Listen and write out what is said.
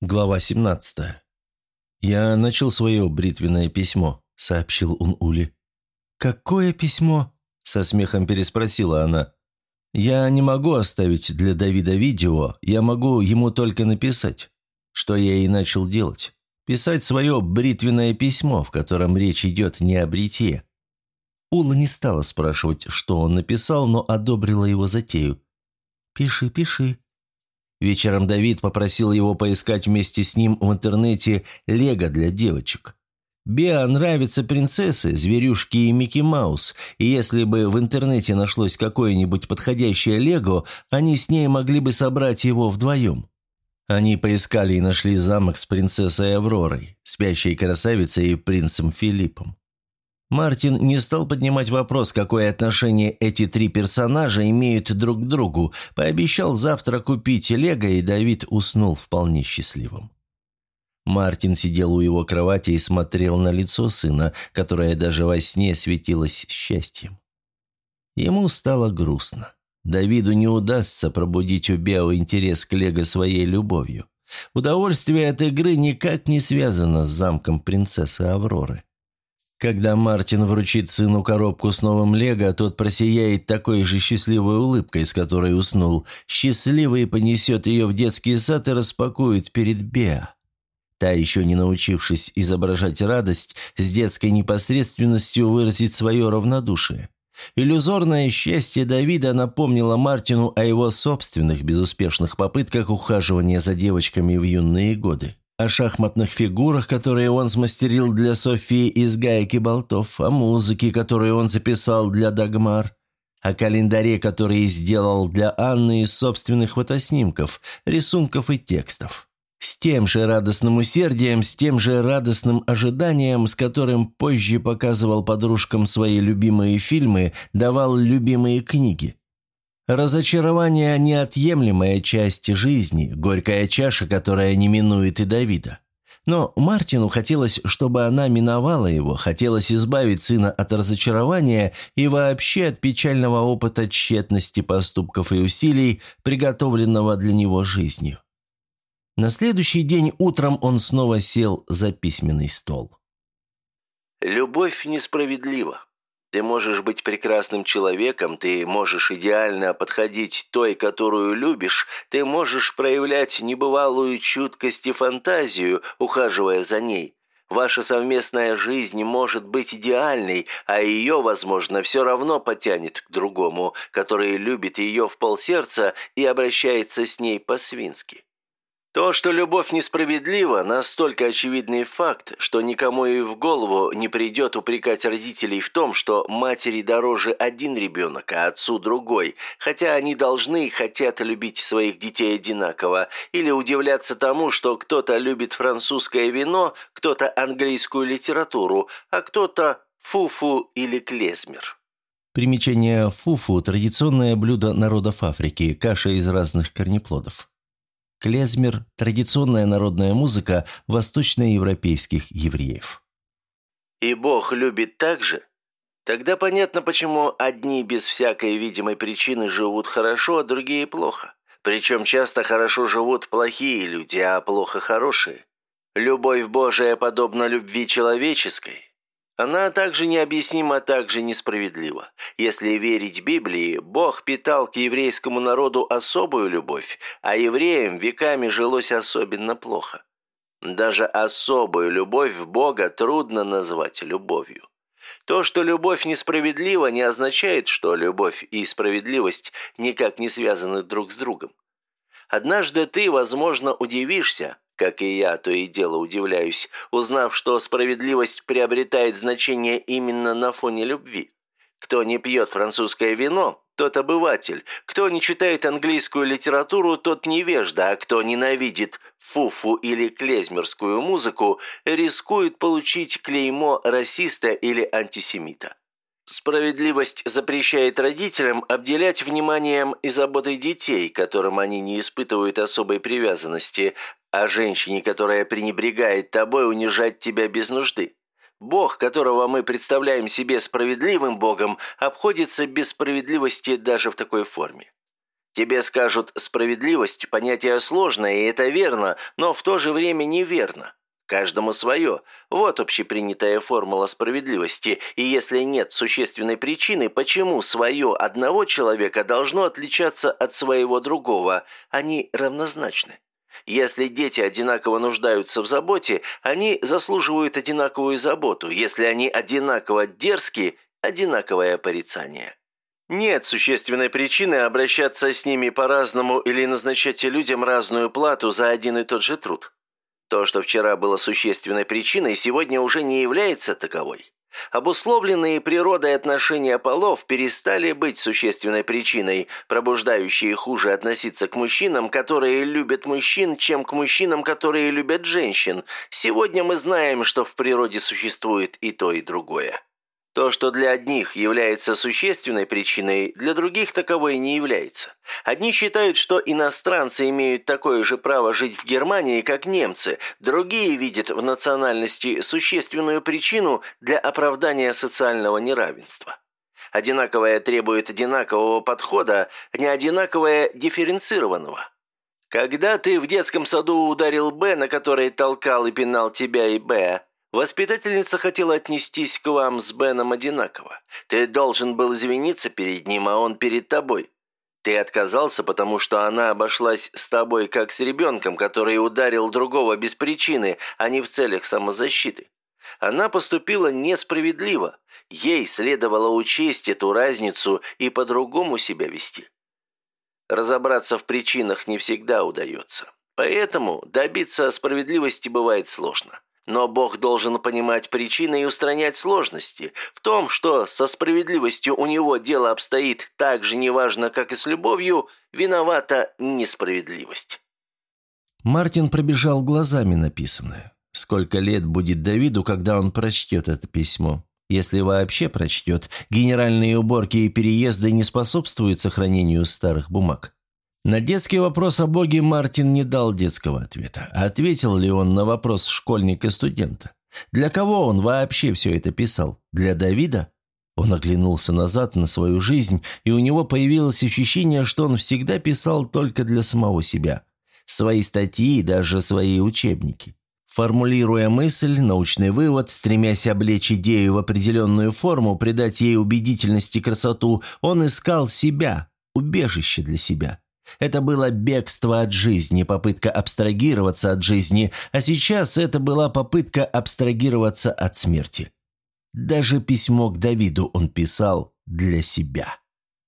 Глава 17. «Я начал свое бритвенное письмо», — сообщил он Ули. «Какое письмо?» — со смехом переспросила она. «Я не могу оставить для Давида видео, я могу ему только написать. Что я и начал делать. Писать свое бритвенное письмо, в котором речь идет не о бритье». Ула не стала спрашивать, что он написал, но одобрила его затею. «Пиши, пиши», Вечером Давид попросил его поискать вместе с ним в интернете лего для девочек. Беа нравятся принцессы, зверюшки и Микки Маус, и если бы в интернете нашлось какое-нибудь подходящее лего, они с ней могли бы собрать его вдвоем. Они поискали и нашли замок с принцессой Авророй, спящей красавицей и принцем Филиппом. Мартин не стал поднимать вопрос, какое отношение эти три персонажа имеют друг к другу, пообещал завтра купить лего, и Давид уснул вполне счастливым. Мартин сидел у его кровати и смотрел на лицо сына, которое даже во сне светилось счастьем. Ему стало грустно. Давиду не удастся пробудить у Бео интерес к Лего своей любовью. Удовольствие от игры никак не связано с замком принцессы Авроры. Когда Мартин вручит сыну коробку с новым лего, тот просияет такой же счастливой улыбкой, с которой уснул. Счастливый понесет ее в детский сад и распакует перед Беа. Та, еще не научившись изображать радость, с детской непосредственностью выразит свое равнодушие. Иллюзорное счастье Давида напомнило Мартину о его собственных безуспешных попытках ухаживания за девочками в юные годы о шахматных фигурах, которые он смастерил для Софии из гаек и болтов, о музыке, которую он записал для Дагмар, о календаре, который сделал для Анны из собственных фотоснимков, рисунков и текстов. С тем же радостным усердием, с тем же радостным ожиданием, с которым позже показывал подружкам свои любимые фильмы, давал любимые книги. Разочарование – неотъемлемая часть жизни, горькая чаша, которая не минует и Давида. Но Мартину хотелось, чтобы она миновала его, хотелось избавить сына от разочарования и вообще от печального опыта тщетности поступков и усилий, приготовленного для него жизнью. На следующий день утром он снова сел за письменный стол. «Любовь несправедлива. Ты можешь быть прекрасным человеком, ты можешь идеально подходить той, которую любишь, ты можешь проявлять небывалую чуткость и фантазию, ухаживая за ней. Ваша совместная жизнь может быть идеальной, а ее, возможно, все равно потянет к другому, который любит ее в полсердца и обращается с ней по-свински. То, что любовь несправедлива, настолько очевидный факт, что никому и в голову не придет упрекать родителей в том, что матери дороже один ребенок, а отцу другой, хотя они должны и хотят любить своих детей одинаково, или удивляться тому, что кто-то любит французское вино, кто-то английскую литературу, а кто-то фуфу или клезмер. Примечание фуфу – традиционное блюдо народов Африки, каша из разных корнеплодов. Клезмер – традиционная народная музыка восточноевропейских евреев. «И Бог любит так же? Тогда понятно, почему одни без всякой видимой причины живут хорошо, а другие плохо. Причем часто хорошо живут плохие люди, а плохо хорошие. Любовь Божия подобна любви человеческой. Она также необъяснима, также несправедлива. Если верить Библии, Бог питал к еврейскому народу особую любовь, а евреям веками жилось особенно плохо. Даже особую любовь Бога трудно назвать любовью. То, что любовь несправедлива, не означает, что любовь и справедливость никак не связаны друг с другом. Однажды ты, возможно, удивишься, как и я, то и дело удивляюсь, узнав, что справедливость приобретает значение именно на фоне любви. Кто не пьет французское вино, тот обыватель. Кто не читает английскую литературу, тот невежда, а кто ненавидит фуфу или клезмерскую музыку, рискует получить клеймо расиста или антисемита. Справедливость запрещает родителям обделять вниманием и заботой детей, которым они не испытывают особой привязанности, а женщине, которая пренебрегает тобой, унижать тебя без нужды. Бог, которого мы представляем себе справедливым Богом, обходится без справедливости даже в такой форме. Тебе скажут «справедливость» – понятие сложное, и это верно, но в то же время неверно. Каждому свое. Вот общепринятая формула справедливости. И если нет существенной причины, почему свое одного человека должно отличаться от своего другого, они равнозначны. Если дети одинаково нуждаются в заботе, они заслуживают одинаковую заботу. Если они одинаково дерзкие, одинаковое порицание. Нет существенной причины обращаться с ними по-разному или назначать людям разную плату за один и тот же труд. То, что вчера было существенной причиной, сегодня уже не является таковой. Обусловленные природой отношения полов перестали быть существенной причиной, пробуждающей хуже относиться к мужчинам, которые любят мужчин, чем к мужчинам, которые любят женщин. Сегодня мы знаем, что в природе существует и то, и другое. То, что для одних является существенной причиной, для других таковой не является. Одни считают, что иностранцы имеют такое же право жить в Германии, как немцы, другие видят в национальности существенную причину для оправдания социального неравенства. Одинаковое требует одинакового подхода, не одинаковое дифференцированного. Когда ты в детском саду ударил Б, на который толкал и пинал тебя и Б, Воспитательница хотела отнестись к вам с Беном одинаково. Ты должен был извиниться перед ним, а он перед тобой. Ты отказался, потому что она обошлась с тобой как с ребенком, который ударил другого без причины, а не в целях самозащиты. Она поступила несправедливо. Ей следовало учесть эту разницу и по-другому себя вести. Разобраться в причинах не всегда удается. Поэтому добиться справедливости бывает сложно. Но Бог должен понимать причины и устранять сложности. В том, что со справедливостью у него дело обстоит так же неважно, как и с любовью, виновата несправедливость. Мартин пробежал глазами написанное. Сколько лет будет Давиду, когда он прочтет это письмо? Если вообще прочтет, генеральные уборки и переезды не способствуют сохранению старых бумаг. На детский вопрос о Боге Мартин не дал детского ответа. Ответил ли он на вопрос школьника-студента? Для кого он вообще все это писал? Для Давида? Он оглянулся назад на свою жизнь, и у него появилось ощущение, что он всегда писал только для самого себя. Свои статьи и даже свои учебники. Формулируя мысль, научный вывод, стремясь облечь идею в определенную форму, придать ей убедительность и красоту, он искал себя, убежище для себя. Это было бегство от жизни, попытка абстрагироваться от жизни, а сейчас это была попытка абстрагироваться от смерти. Даже письмо к Давиду он писал для себя.